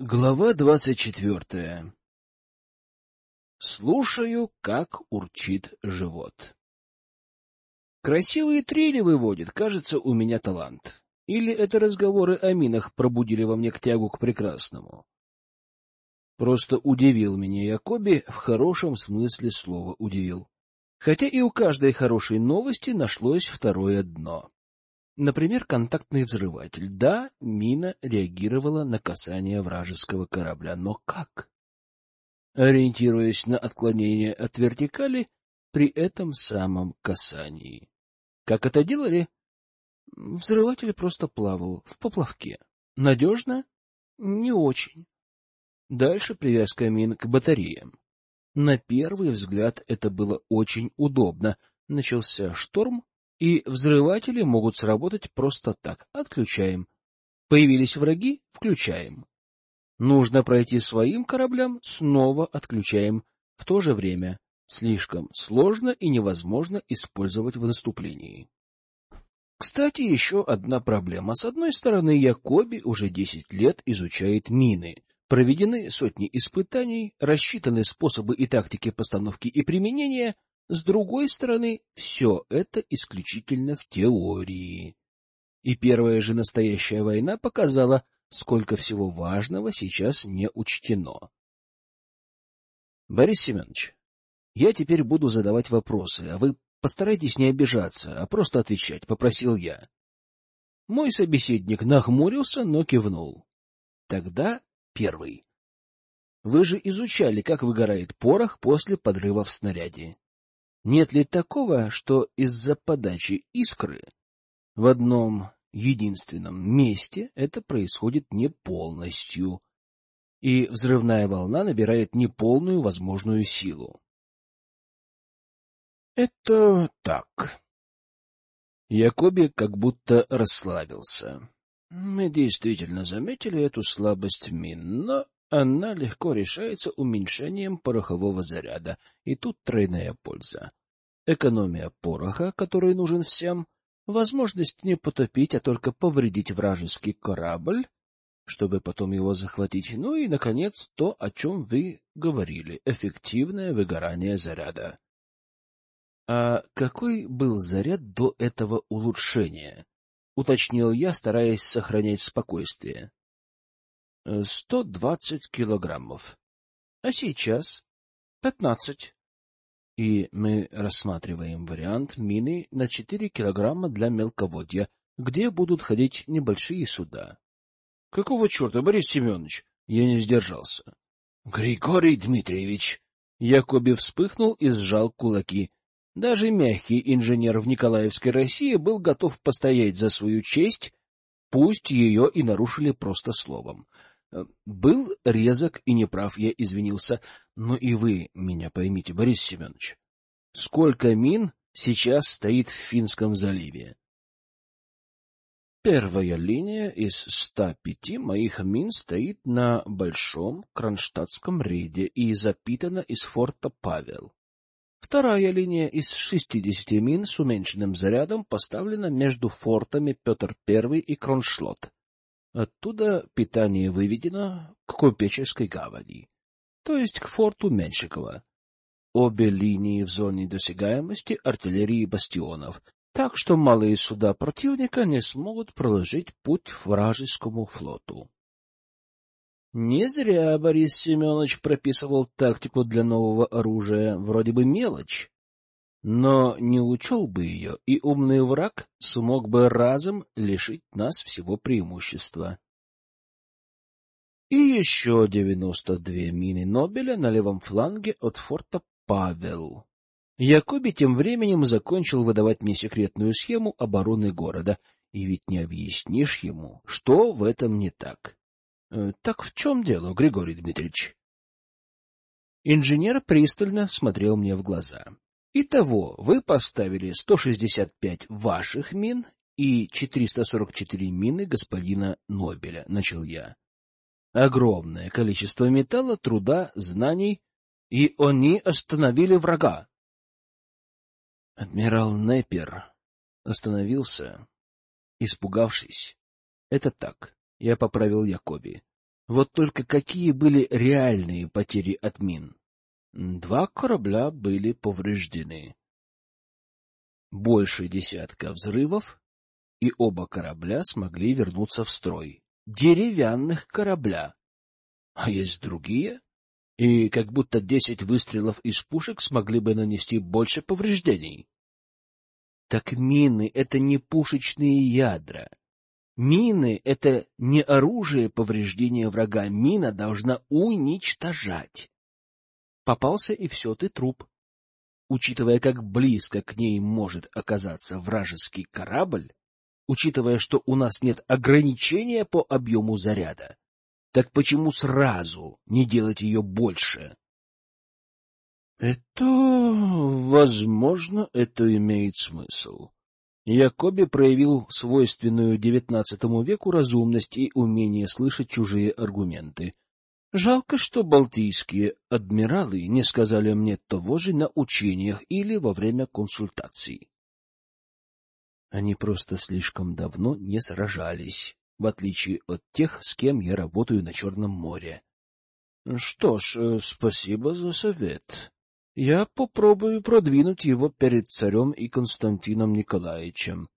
Глава двадцать четвертая. Слушаю, как урчит живот. Красивые трели выводит, кажется, у меня талант. Или это разговоры о минах пробудили во мне к тягу к прекрасному? Просто удивил меня Якоби, в хорошем смысле слова удивил. Хотя и у каждой хорошей новости нашлось второе дно. Например, контактный взрыватель. Да, мина реагировала на касание вражеского корабля, но как? Ориентируясь на отклонение от вертикали при этом самом касании. Как это делали? Взрыватель просто плавал в поплавке. Надежно? Не очень. Дальше привязка мин к батареям. На первый взгляд это было очень удобно. Начался шторм, и взрыватели могут сработать просто так. Отключаем. Появились враги — включаем. Нужно пройти своим кораблям — снова отключаем. В то же время слишком сложно и невозможно использовать в наступлении. Кстати, еще одна проблема. С одной стороны, Якоби уже десять лет изучает мины. Проведены сотни испытаний, рассчитаны способы и тактики постановки и применения — с другой стороны, все это исключительно в теории. И первая же настоящая война показала, сколько всего важного сейчас не учтено. Борис Семенович, я теперь буду задавать вопросы, а вы постарайтесь не обижаться, а просто отвечать, — попросил я. Мой собеседник нахмурился, но кивнул. Тогда первый. Вы же изучали, как выгорает порох после подрыва в снаряде. Нет ли такого, что из-за подачи искры в одном единственном месте это происходит не полностью, и взрывная волна набирает неполную возможную силу? Это так. Якоби как будто расслабился. Мы действительно заметили эту слабость мин, но она легко решается уменьшением порохового заряда, и тут тройная польза экономия пороха, который нужен всем, возможность не потопить, а только повредить вражеский корабль, чтобы потом его захватить, ну и, наконец, то, о чем вы говорили — эффективное выгорание заряда. А какой был заряд до этого улучшения? — уточнил я, стараясь сохранять спокойствие. — Сто двадцать килограммов. — А сейчас? — Пятнадцать и мы рассматриваем вариант мины на 4 килограмма для мелководья, где будут ходить небольшие суда. — Какого черта, Борис Семенович? Я не сдержался. — Григорий Дмитриевич! Якоби вспыхнул и сжал кулаки. Даже мягкий инженер в Николаевской России был готов постоять за свою честь, пусть ее и нарушили просто словом. Был резок и неправ, я извинился. Но и вы меня поймите, Борис Семенович. Сколько мин сейчас стоит в Финском заливе? Первая линия из 105 моих мин стоит на Большом Кронштадтском рейде и запитана из форта Павел. Вторая линия из 60 мин с уменьшенным зарядом поставлена между фортами Петр I и Кроншлот. Оттуда питание выведено к Купеческой гавани то есть к форту Меньшикова. Обе линии в зоне досягаемости артиллерии бастионов, так что малые суда противника не смогут проложить путь вражескому флоту. Не зря Борис Семенович прописывал тактику для нового оружия, вроде бы мелочь, но не учел бы ее, и умный враг смог бы разом лишить нас всего преимущества. И еще девяносто две мины Нобеля на левом фланге от форта Павел. Якоби тем временем закончил выдавать мне секретную схему обороны города, и ведь не объяснишь ему, что в этом не так. Э, — Так в чем дело, Григорий Дмитриевич? Инженер пристально смотрел мне в глаза. — Итого, вы поставили 165 ваших мин и 444 мины господина Нобеля, — начал я огромное количество металла, труда, знаний, и они остановили врага. Адмирал Неппер остановился, испугавшись. Это так, я поправил Якоби. Вот только какие были реальные потери от мин? Два корабля были повреждены. Больше десятка взрывов, и оба корабля смогли вернуться в строй. Деревянных корабля. А есть другие, и как будто десять выстрелов из пушек смогли бы нанести больше повреждений. Так мины — это не пушечные ядра. Мины — это не оружие повреждения врага. Мина должна уничтожать. Попался, и все, ты труп. Учитывая, как близко к ней может оказаться вражеский корабль, учитывая, что у нас нет ограничения по объему заряда, так почему сразу не делать ее больше? Это, возможно, это имеет смысл. Якоби проявил свойственную девятнадцатому веку разумность и умение слышать чужие аргументы. Жалко, что балтийские адмиралы не сказали мне того же на учениях или во время консультаций. Они просто слишком давно не сражались, в отличие от тех, с кем я работаю на Черном море. Что ж, э, спасибо за совет. Я попробую продвинуть его перед царем и Константином Николаевичем.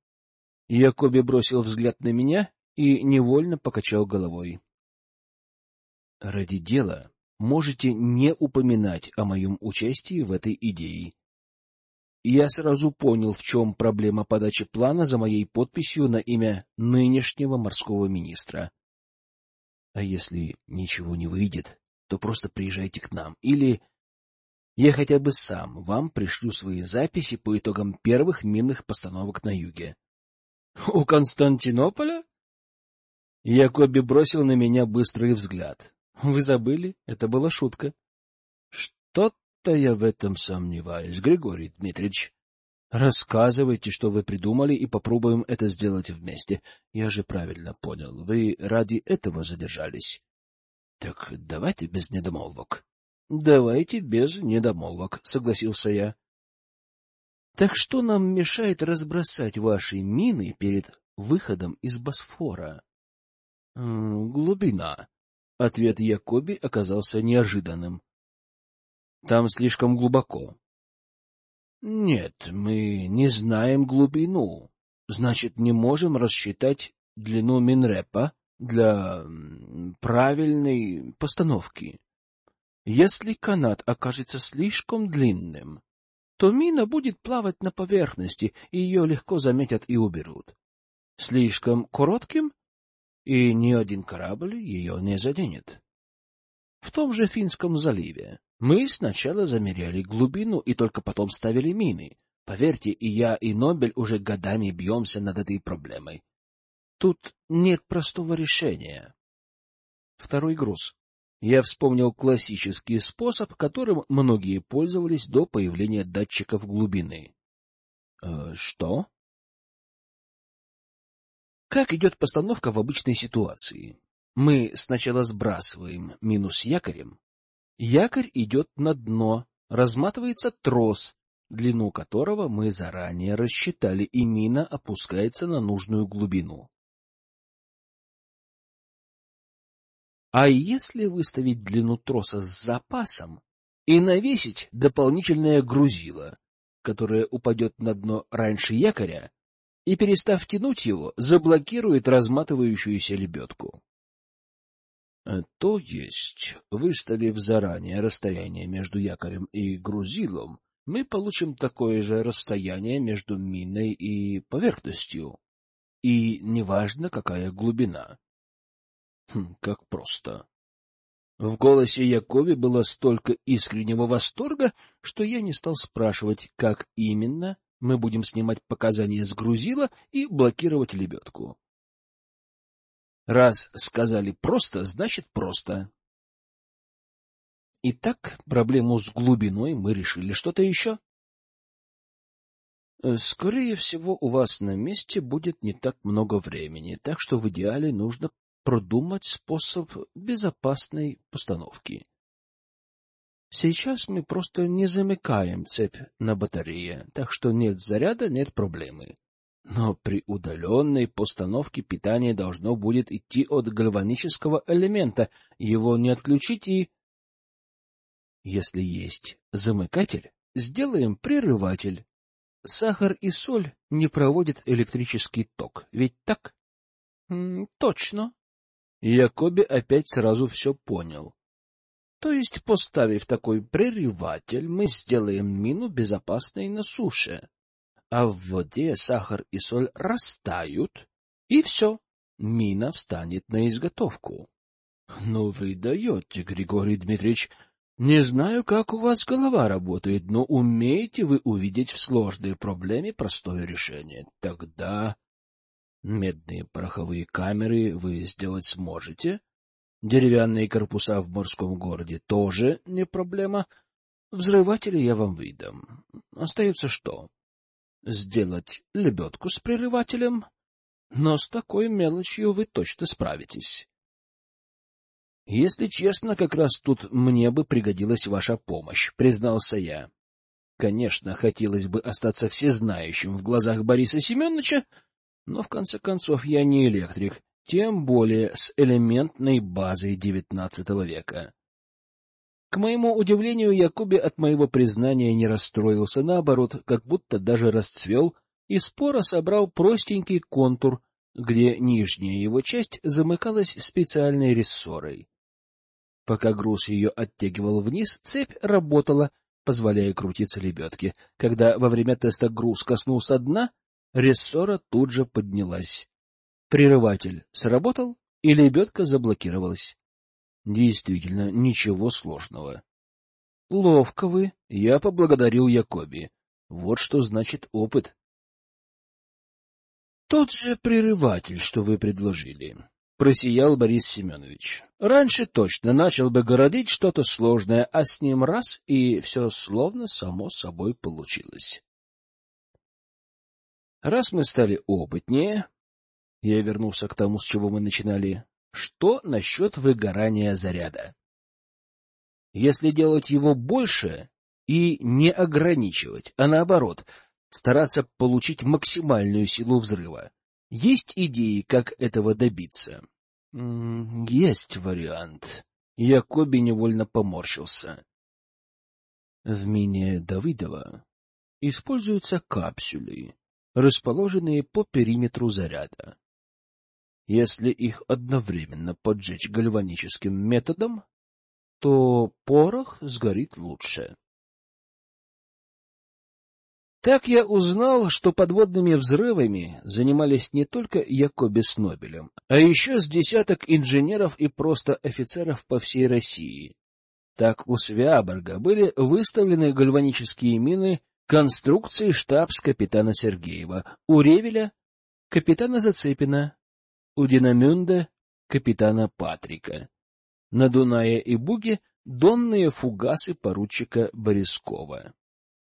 Якоби бросил взгляд на меня и невольно покачал головой. Ради дела можете не упоминать о моем участии в этой идее. Я сразу понял, в чем проблема подачи плана за моей подписью на имя нынешнего морского министра. А если ничего не выйдет, то просто приезжайте к нам. Или я хотя бы сам вам пришлю свои записи по итогам первых минных постановок на юге. — У Константинополя? Якоби бросил на меня быстрый взгляд. — Вы забыли? Это была шутка. — Что-то я в этом сомневаюсь, Григорий Дмитриевич. Рассказывайте, что вы придумали, и попробуем это сделать вместе. Я же правильно понял. Вы ради этого задержались. Так давайте без недомолвок. Давайте без недомолвок, согласился я. Так что нам мешает разбросать ваши мины перед выходом из Босфора? Глубина, Ответ Якоби оказался неожиданным. Там слишком глубоко. Нет, мы не знаем глубину. Значит, не можем рассчитать длину Минрепа для правильной постановки. Если канат окажется слишком длинным, то мина будет плавать на поверхности, и ее легко заметят и уберут. Слишком коротким, и ни один корабль ее не заденет. В том же Финском заливе мы сначала замеряли глубину и только потом ставили мины. Поверьте, и я, и Нобель уже годами бьемся над этой проблемой. Тут нет простого решения. Второй груз. Я вспомнил классический способ, которым многие пользовались до появления датчиков глубины. Э, что? Как идет постановка в обычной ситуации? Мы сначала сбрасываем минус якорем. Якорь идет на дно, разматывается трос, длину которого мы заранее рассчитали, и мина опускается на нужную глубину. А если выставить длину троса с запасом и навесить дополнительное грузило, которое упадет на дно раньше якоря, и, перестав тянуть его, заблокирует разматывающуюся лебедку. Э, то есть, выставив заранее расстояние между якорем и грузилом, мы получим такое же расстояние между миной и поверхностью. И неважно, какая глубина. Хм, как просто. В голосе Якови было столько искреннего восторга, что я не стал спрашивать, как именно мы будем снимать показания с грузила и блокировать лебедку. Раз сказали просто, значит просто. Итак, проблему с глубиной мы решили. Что-то еще? Скорее всего, у вас на месте будет не так много времени, так что в идеале нужно продумать способ безопасной постановки. Сейчас мы просто не замыкаем цепь на батарее, так что нет заряда, нет проблемы. Но при удаленной постановке питание должно будет идти от гальванического элемента, его не отключить и... Если есть замыкатель, сделаем прерыватель. Сахар и соль не проводят электрический ток, ведь так? — Точно. Якоби опять сразу все понял. То есть, поставив такой прерыватель, мы сделаем мину безопасной на суше, а в воде сахар и соль растают, и все, мина встанет на изготовку. — Ну вы даете, Григорий Дмитриевич, не знаю, как у вас голова работает, но умеете вы увидеть в сложной проблеме простое решение. Тогда медные пороховые камеры вы сделать сможете, деревянные корпуса в морском городе тоже не проблема, взрыватели я вам выдам. Остается что? Сделать лебедку с прерывателем, но с такой мелочью вы точно справитесь. Если честно, как раз тут мне бы пригодилась ваша помощь, признался я. Конечно, хотелось бы остаться всезнающим в глазах Бориса Семеновича, но в конце концов я не электрик, тем более с элементной базой XIX века. К моему удивлению, Якуби от моего признания не расстроился, наоборот, как будто даже расцвел и споро собрал простенький контур, где нижняя его часть замыкалась специальной рессорой. Пока груз ее оттягивал вниз, цепь работала, позволяя крутиться лебедке. Когда во время теста груз коснулся дна, рессора тут же поднялась. Прерыватель сработал, и лебедка заблокировалась. Действительно, ничего сложного. — Ловко вы, — я поблагодарил Якоби. Вот что значит опыт. — Тот же прерыватель, что вы предложили просиял Борис Семенович. Раньше точно начал бы городить что-то сложное, а с ним раз — и все словно само собой получилось. Раз мы стали опытнее, я вернулся к тому, с чего мы начинали, что насчет выгорания заряда? Если делать его больше и не ограничивать, а наоборот, стараться получить максимальную силу взрыва, есть идеи, как этого добиться? — Есть вариант. Якоби невольно поморщился. В мине Давыдова используются капсюли, расположенные по периметру заряда. Если их одновременно поджечь гальваническим методом, то порох сгорит лучше. Так я узнал, что подводными взрывами занимались не только Якоби с Нобелем, а еще с десяток инженеров и просто офицеров по всей России. Так у Свяборга были выставлены гальванические мины конструкции штабс-капитана Сергеева, у Ревеля — капитана Зацепина, у Динамюнда — капитана Патрика. На Дунае и Буге — донные фугасы поручика Борискова.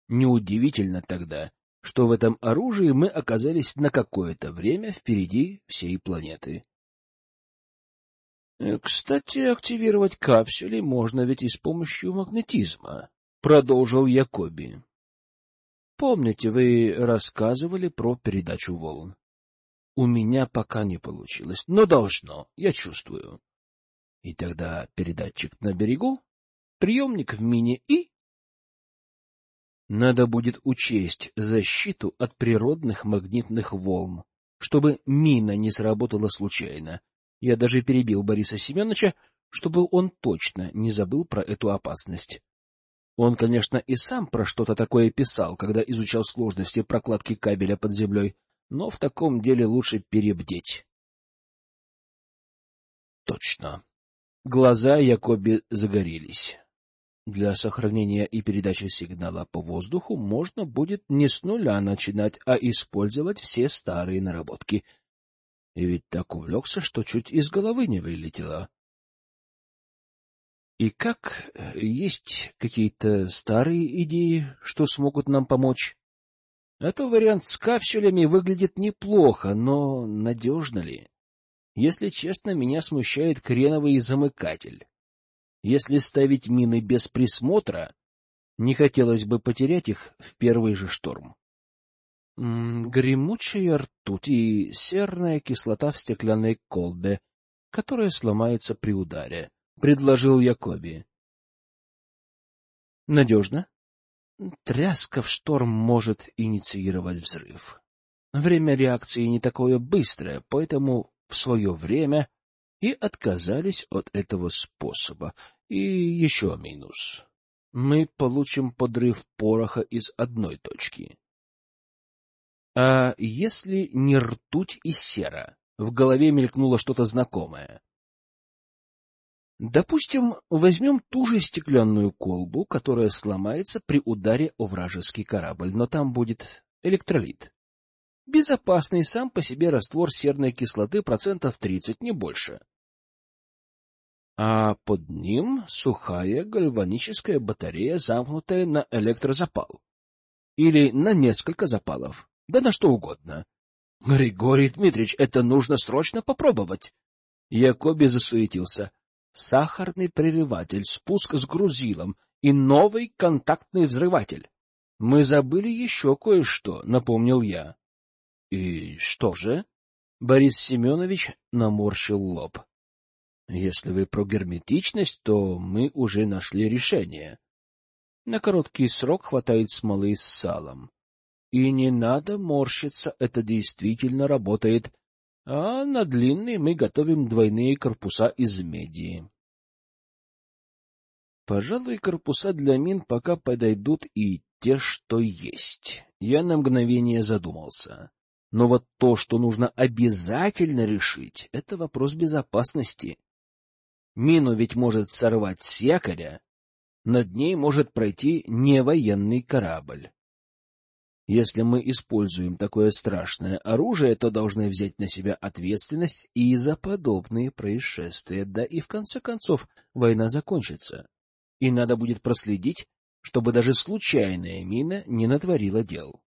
Неудивительно тогда, что в этом оружии мы оказались на какое-то время впереди всей планеты. Э, кстати, активировать капсюли можно ведь и с помощью магнетизма, продолжил Якоби. Помните, вы рассказывали про передачу волн? У меня пока не получилось, но должно, я чувствую. И тогда передатчик на берегу, приемник в мини и надо будет учесть защиту от природных магнитных волн, чтобы мина не сработала случайно. Я даже перебил Бориса Семеновича, чтобы он точно не забыл про эту опасность. Он, конечно, и сам про что-то такое писал, когда изучал сложности прокладки кабеля под землей, но в таком деле лучше перебдеть. Точно. Глаза Якоби загорелись. Для сохранения и передачи сигнала по воздуху можно будет не с нуля начинать, а использовать все старые наработки. И ведь так увлекся, что чуть из головы не вылетело. И как есть какие-то старые идеи, что смогут нам помочь? А вариант с капсулями выглядит неплохо, но надежно ли? Если честно, меня смущает креновый замыкатель. Если ставить мины без присмотра, не хотелось бы потерять их в первый же шторм. Гремучая ртуть и серная кислота в стеклянной колбе, которая сломается при ударе, — предложил Якоби. — Надежно? Тряска в шторм может инициировать взрыв. Время реакции не такое быстрое, поэтому в свое время и отказались от этого способа. И еще минус. Мы получим подрыв пороха из одной точки. А если не ртуть и сера? В голове мелькнуло что-то знакомое. Допустим, возьмем ту же стеклянную колбу, которая сломается при ударе о вражеский корабль, но там будет электролит. Безопасный сам по себе раствор серной кислоты процентов 30, не больше. А под ним сухая гальваническая батарея, замкнутая на электрозапал. Или на несколько запалов. Да на что угодно. Григорий Дмитриевич, это нужно срочно попробовать. Якоби засуетился. Сахарный прерыватель, спуск с грузилом и новый контактный взрыватель. Мы забыли еще кое-что, напомнил я. — И что же? Борис Семенович наморщил лоб. — Если вы про герметичность, то мы уже нашли решение. На короткий срок хватает смолы с салом. И не надо морщиться, это действительно работает. А на длинный мы готовим двойные корпуса из меди. Пожалуй, корпуса для мин пока подойдут и те, что есть. Я на мгновение задумался. Но вот то, что нужно обязательно решить, это вопрос безопасности. Мину ведь может сорвать с якоря, над ней может пройти не военный корабль. Если мы используем такое страшное оружие, то должны взять на себя ответственность и за подобные происшествия, да и в конце концов война закончится. И надо будет проследить, чтобы даже случайная мина не натворила дел.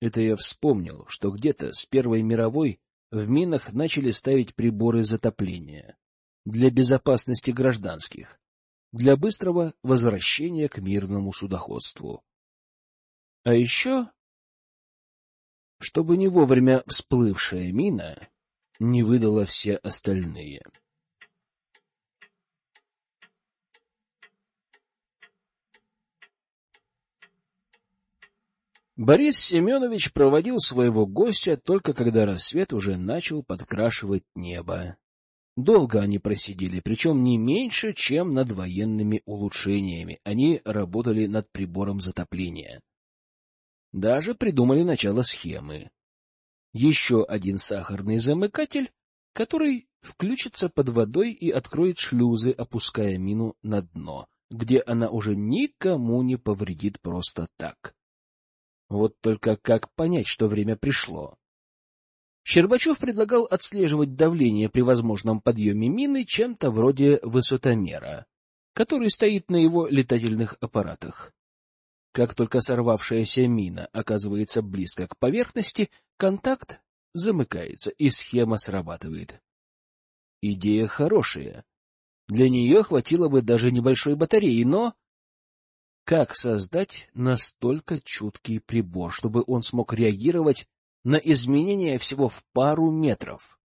Это я вспомнил, что где-то с Первой мировой в минах начали ставить приборы затопления для безопасности гражданских, для быстрого возвращения к мирному судоходству. А еще, чтобы не вовремя всплывшая мина не выдала все остальные. Борис Семенович проводил своего гостя только когда рассвет уже начал подкрашивать небо. Долго они просидели, причем не меньше, чем над военными улучшениями. Они работали над прибором затопления. Даже придумали начало схемы. Еще один сахарный замыкатель, который включится под водой и откроет шлюзы, опуская мину на дно, где она уже никому не повредит просто так. Вот только как понять, что время пришло? Щербачев предлагал отслеживать давление при возможном подъеме мины чем-то вроде высотомера, который стоит на его летательных аппаратах. Как только сорвавшаяся мина оказывается близко к поверхности, контакт замыкается, и схема срабатывает. Идея хорошая. Для нее хватило бы даже небольшой батареи, но как создать настолько чуткий прибор, чтобы он смог реагировать на изменения всего в пару метров?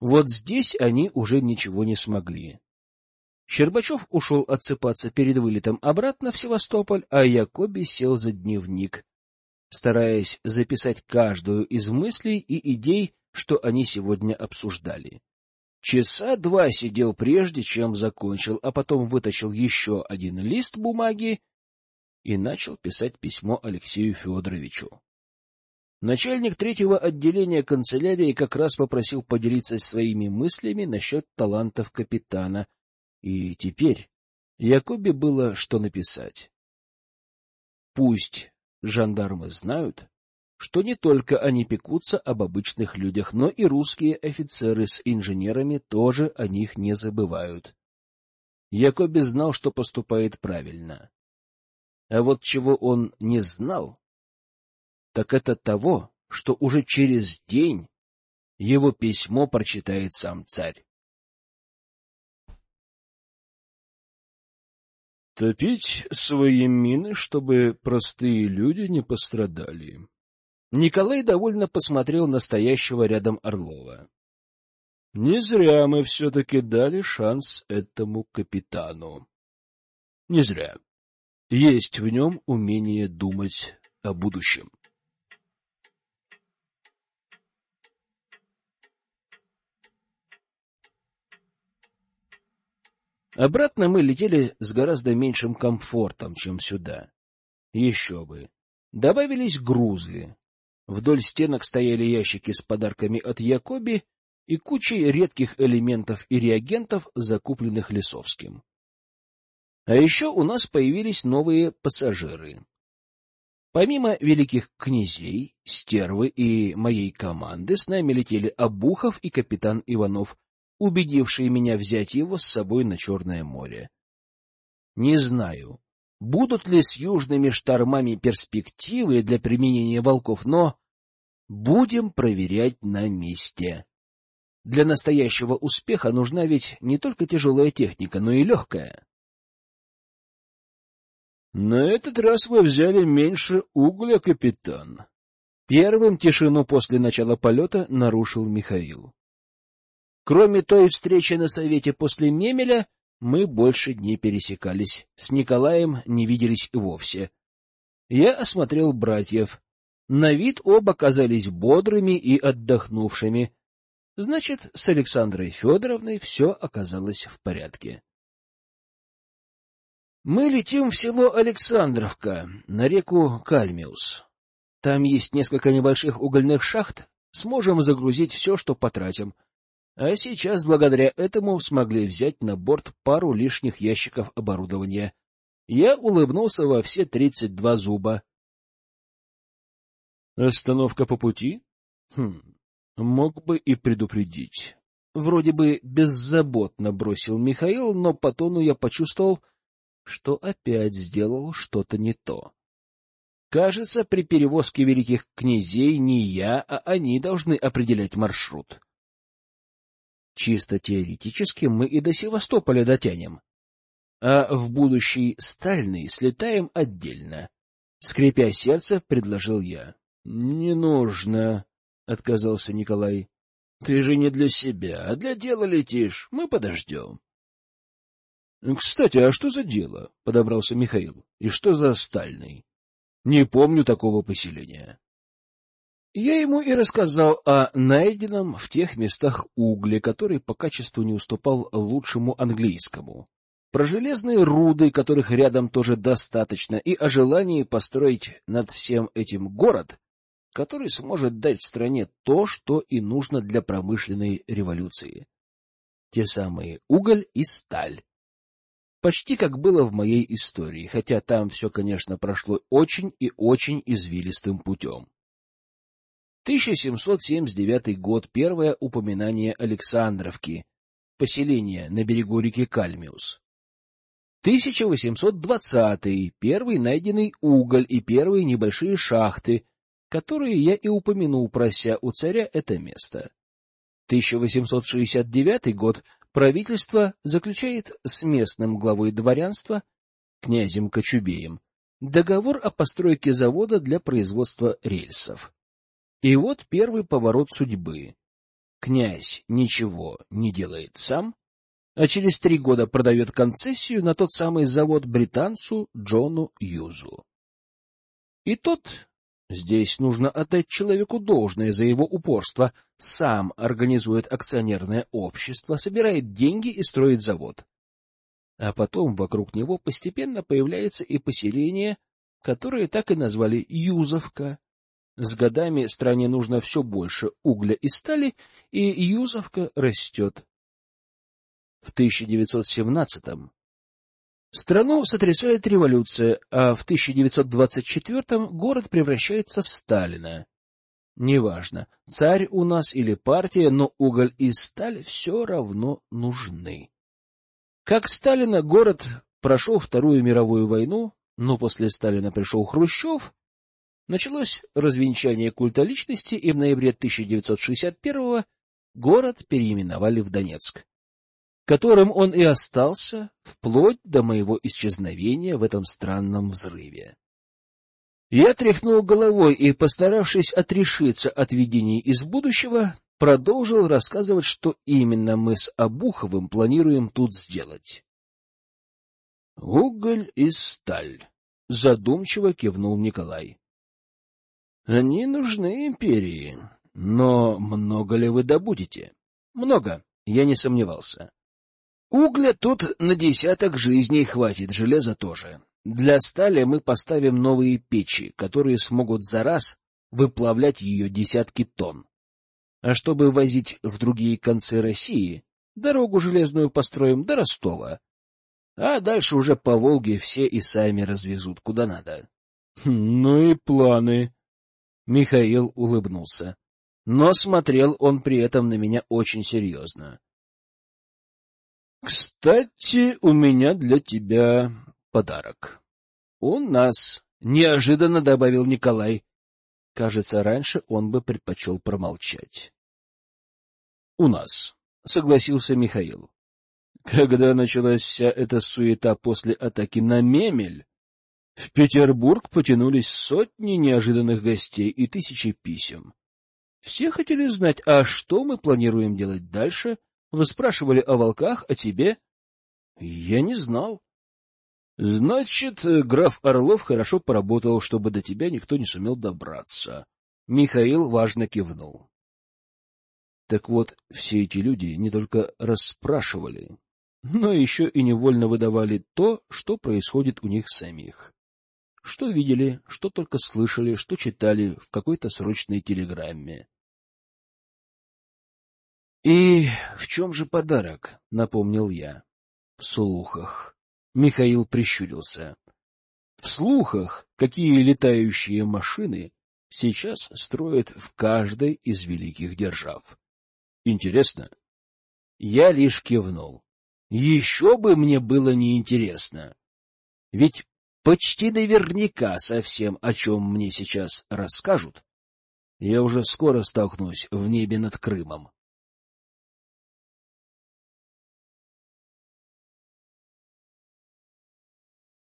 Вот здесь они уже ничего не смогли. Щербачев ушел отсыпаться перед вылетом обратно в Севастополь, а Якоби сел за дневник, стараясь записать каждую из мыслей и идей, что они сегодня обсуждали. Часа два сидел прежде, чем закончил, а потом вытащил еще один лист бумаги и начал писать письмо Алексею Федоровичу. Начальник третьего отделения канцелярии как раз попросил поделиться своими мыслями насчет талантов капитана, и теперь Якобе было что написать. Пусть жандармы знают, что не только они пекутся об обычных людях, но и русские офицеры с инженерами тоже о них не забывают. Якоби знал, что поступает правильно. А вот чего он не знал, так это того, что уже через день его письмо прочитает сам царь. Топить свои мины, чтобы простые люди не пострадали. Николай довольно посмотрел на стоящего рядом Орлова. Не зря мы все-таки дали шанс этому капитану. Не зря. Есть в нем умение думать о будущем. Обратно мы летели с гораздо меньшим комфортом, чем сюда. Еще бы. Добавились грузы. Вдоль стенок стояли ящики с подарками от Якоби и кучей редких элементов и реагентов, закупленных Лесовским. А еще у нас появились новые пассажиры. Помимо великих князей, стервы и моей команды, с нами летели Обухов и капитан Иванов, убедившие меня взять его с собой на Черное море. Не знаю, будут ли с южными штормами перспективы для применения волков, но будем проверять на месте. Для настоящего успеха нужна ведь не только тяжелая техника, но и легкая. На этот раз вы взяли меньше угля, капитан. Первым тишину после начала полета нарушил Михаил. Кроме той встречи на совете после Мемеля, мы больше не пересекались. С Николаем не виделись вовсе. Я осмотрел братьев. На вид оба казались бодрыми и отдохнувшими. Значит, с Александрой Федоровной все оказалось в порядке. Мы летим в село Александровка, на реку Кальмиус. Там есть несколько небольших угольных шахт, сможем загрузить все, что потратим — а сейчас благодаря этому смогли взять на борт пару лишних ящиков оборудования. Я улыбнулся во все тридцать два зуба. Остановка по пути? Хм, мог бы и предупредить. Вроде бы беззаботно бросил Михаил, но по тону я почувствовал, что опять сделал что-то не то. Кажется, при перевозке великих князей не я, а они должны определять маршрут. Чисто теоретически мы и до Севастополя дотянем. А в будущий Стальный слетаем отдельно. Скрипя сердце, предложил я. — Не нужно, — отказался Николай. — Ты же не для себя, а для дела летишь. Мы подождем. — Кстати, а что за дело? — подобрался Михаил. — И что за Стальный? Не помню такого поселения. Я ему и рассказал о найденном в тех местах угле, который по качеству не уступал лучшему английскому, про железные руды, которых рядом тоже достаточно, и о желании построить над всем этим город, который сможет дать стране то, что и нужно для промышленной революции. Те самые уголь и сталь. Почти как было в моей истории, хотя там все, конечно, прошло очень и очень извилистым путем. 1779 год, первое упоминание Александровки, поселение на берегу реки Кальмиус. 1820 первый найденный уголь и первые небольшие шахты, которые я и упомянул, прося у царя это место. 1869 год правительство заключает с местным главой дворянства, князем Кочубеем, договор о постройке завода для производства рельсов. И вот первый поворот судьбы. Князь ничего не делает сам, а через три года продает концессию на тот самый завод британцу Джону Юзу. И тот, здесь нужно отдать человеку должное за его упорство, сам организует акционерное общество, собирает деньги и строит завод. А потом вокруг него постепенно появляется и поселение, которое так и назвали Юзовка, с годами стране нужно все больше угля и стали, и Юзовка растет. В 1917-м страну сотрясает революция, а в 1924-м город превращается в Сталина. Неважно, царь у нас или партия, но уголь и сталь все равно нужны. Как Сталина город прошел Вторую мировую войну, но после Сталина пришел Хрущев, Началось развенчание культа личности, и в ноябре 1961-го город переименовали в Донецк. которым он и остался вплоть до моего исчезновения в этом странном взрыве. Я тряхнул головой и, постаравшись отрешиться от видений из будущего, продолжил рассказывать, что именно мы с Обуховым планируем тут сделать. «Уголь и сталь», — задумчиво кивнул Николай. «Они нужны империи, но много ли вы добудете?» «Много», — я не сомневался. «Угля тут на десяток жизней хватит, железа тоже. Для стали мы поставим новые печи, которые смогут за раз выплавлять ее десятки тонн. А чтобы возить в другие концы России, дорогу железную построим до Ростова. А дальше уже по Волге все и сами развезут куда надо. Ну и планы. Михаил улыбнулся. Но смотрел он при этом на меня очень серьезно. — Кстати, у меня для тебя подарок. — У нас, — неожиданно добавил Николай. Кажется, раньше он бы предпочел промолчать. — У нас, — согласился Михаил. Когда началась вся эта суета после атаки на Мемель, в Петербург потянулись сотни неожиданных гостей и тысячи писем. Все хотели знать, а что мы планируем делать дальше. Вы спрашивали о волках, о тебе. Я не знал. Значит, граф Орлов хорошо поработал, чтобы до тебя никто не сумел добраться. Михаил важно кивнул. Так вот, все эти люди не только расспрашивали, но еще и невольно выдавали то, что происходит у них самих. Что видели, что только слышали, что читали в какой-то срочной телеграмме. — И в чем же подарок? — напомнил я. — В слухах. Михаил прищурился. — В слухах, какие летающие машины сейчас строят в каждой из великих держав. Интересно? Я лишь кивнул. Еще бы мне было неинтересно. Ведь почти наверняка со всем, о чем мне сейчас расскажут, я уже скоро столкнусь в небе над Крымом.